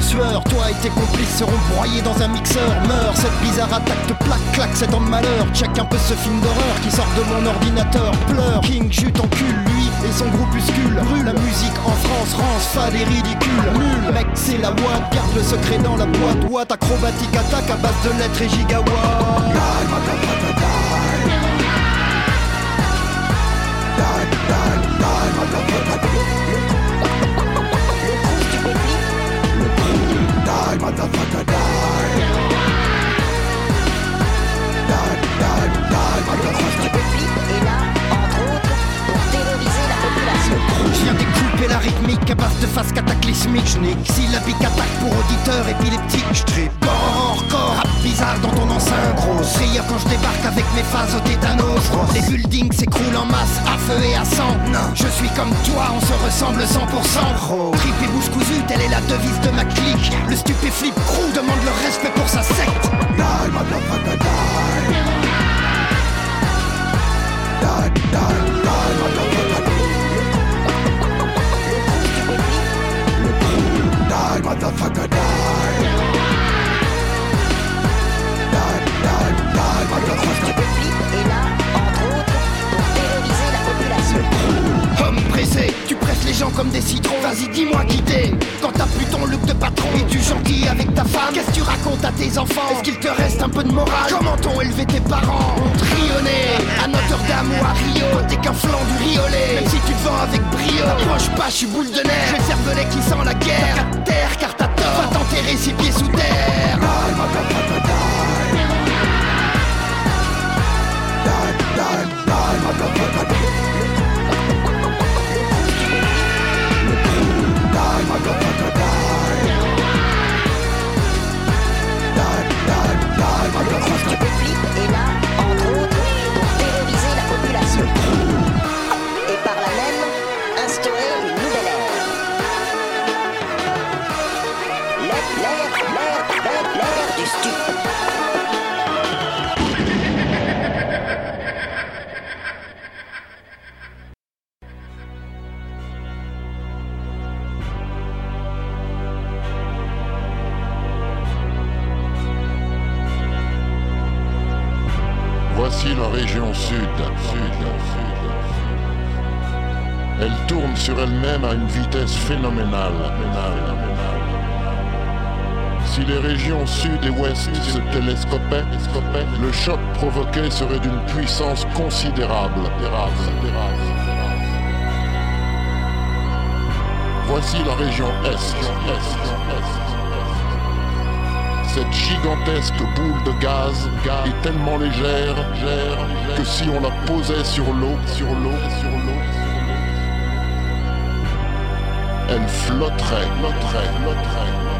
sueur. Toi et tes complices seront broyés dans un mixeur. Meurs, cette bizarre attaque te plaque, claque, temps de malheur. Check un peu ce film d'horreur qui sort de mon ordinateur. Pleure, King jute en cul, lui et son groupuscule. Brûle la musique en France, rance, fade et ridicule. Nul, mec, c'est la boîte, garde le secret dans la boîte. Watt acrobatique attaque à base de lettres et gigawatts. La rythmique à base de phase cataclysmique. Je nique syllabique attaque pour auditeurs épileptiques Je trip corps corps rap bizarre dans ton enceinte. Grosse rire quand je débarque avec mes phases au tétanos Les buildings s'écroulent en masse à feu et à sang. Je suis comme toi, on se ressemble 100% Trip et bouche cousue, telle est la devise de ma clique. Le stupéflip crew demande le respect pour sa secte. Die, die, die, des citrons. Vas-y, dis-moi qui t'es. Quand t'as plus ton look de patron, es-tu gentil avec ta femme Qu'est-ce que tu racontes à tes enfants? Est-ce qu'il te reste un peu de morale? Comment t'ont élevé tes parents? On te à Notre-Dame ou à Rio. T'es qu'un flanc du riolet. Même si tu te vends avec brio, approche pas, je suis boule de neige. J'ai le cervelet Voici la région sud, sud. Elle tourne sur elle-même à une vitesse phénoménale. Si les régions sud et ouest se télescopaient, le choc provoqué serait d'une puissance considérable. Voici la région est. Cette gigantesque boule de gaz est tellement légère que si on la posait sur l'eau, sur l'eau, sur l'eau, elle flotterait, flotterait, flotterait.